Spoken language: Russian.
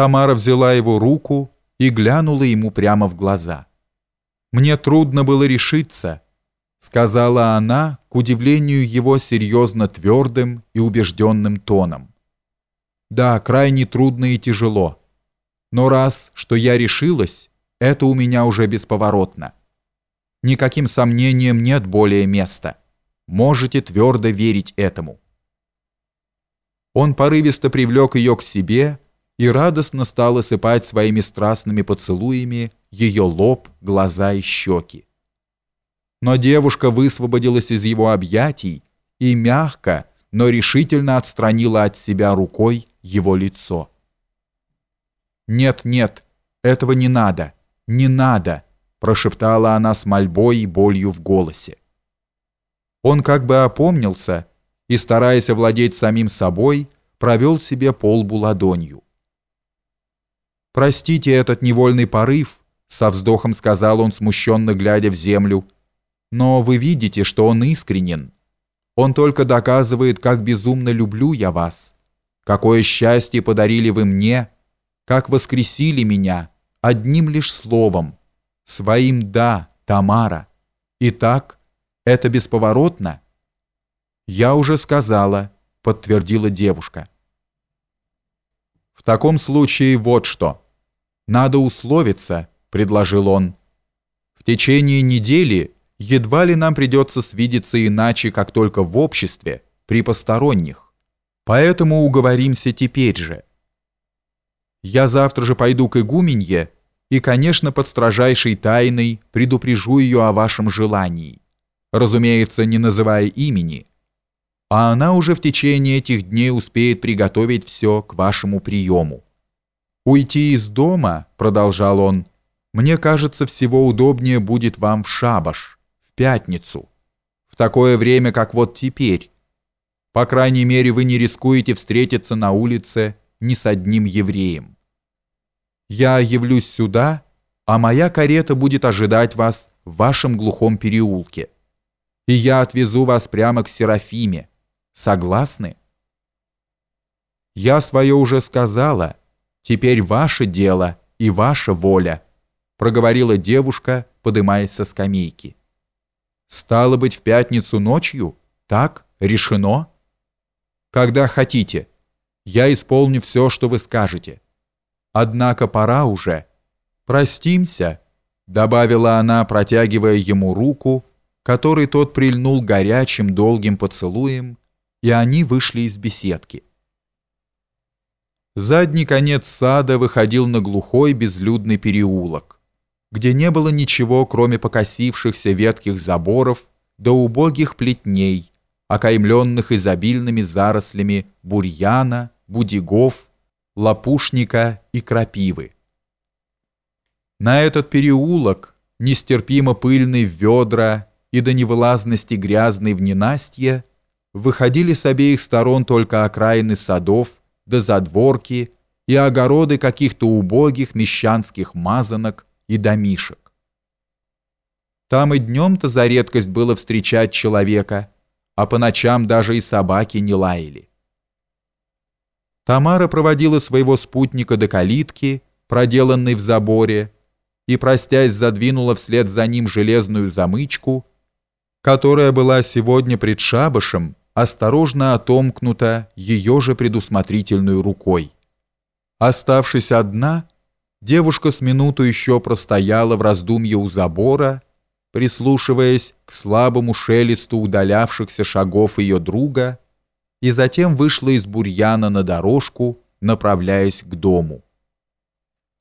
Тамара взяла его руку и глянула ему прямо в глаза. «Мне трудно было решиться», — сказала она, к удивлению его серьезно твердым и убежденным тоном. «Да, крайне трудно и тяжело. Но раз, что я решилась, это у меня уже бесповоротно. Никаким сомнениям нет более места. Можете твердо верить этому». Он порывисто привлек ее к себе и радостно стал осыпать своими страстными поцелуями ее лоб, глаза и щеки. Но девушка высвободилась из его объятий и мягко, но решительно отстранила от себя рукой его лицо. «Нет, нет, этого не надо, не надо», прошептала она с мольбой и болью в голосе. Он как бы опомнился и, стараясь овладеть самим собой, провел себе полбу ладонью. «Простите этот невольный порыв», — со вздохом сказал он, смущенно глядя в землю, «но вы видите, что он искренен. Он только доказывает, как безумно люблю я вас, какое счастье подарили вы мне, как воскресили меня одним лишь словом, своим «да», Тамара. Итак, это бесповоротно?» «Я уже сказала», — подтвердила девушка. «В таком случае вот что. Надо условиться», — предложил он. «В течение недели едва ли нам придется свидеться иначе, как только в обществе, при посторонних. Поэтому уговоримся теперь же. Я завтра же пойду к игуменье и, конечно, под строжайшей тайной предупрежу ее о вашем желании, разумеется, не называя имени» а она уже в течение этих дней успеет приготовить все к вашему приему. «Уйти из дома», — продолжал он, — «мне кажется, всего удобнее будет вам в шабаш, в пятницу, в такое время, как вот теперь. По крайней мере, вы не рискуете встретиться на улице ни с одним евреем. Я явлюсь сюда, а моя карета будет ожидать вас в вашем глухом переулке, и я отвезу вас прямо к Серафиме, Согласны? Я свое уже сказала. Теперь ваше дело и ваша воля, проговорила девушка, подымаясь со скамейки. Стало быть, в пятницу ночью? Так? Решено? Когда хотите. Я исполню все, что вы скажете. Однако пора уже. Простимся, добавила она, протягивая ему руку, которой тот прильнул горячим долгим поцелуем и они вышли из беседки. Задний конец сада выходил на глухой безлюдный переулок, где не было ничего, кроме покосившихся ветких заборов да убогих плетней, окаймленных изобильными зарослями бурьяна, будигов, лопушника и крапивы. На этот переулок, нестерпимо пыльный в ведра и до невылазности грязный в ненастье, выходили с обеих сторон только окраины садов, да задворки и огороды каких-то убогих мещанских мазанок и домишек. Там и днем-то за редкость было встречать человека, а по ночам даже и собаки не лаяли. Тамара проводила своего спутника до калитки, проделанной в заборе, и, простясь, задвинула вслед за ним железную замычку, которая была сегодня пред шабашем осторожно отомкнута ее же предусмотрительной рукой. Оставшись одна, девушка с минуту еще простояла в раздумье у забора, прислушиваясь к слабому шелесту удалявшихся шагов ее друга, и затем вышла из бурьяна на дорожку, направляясь к дому.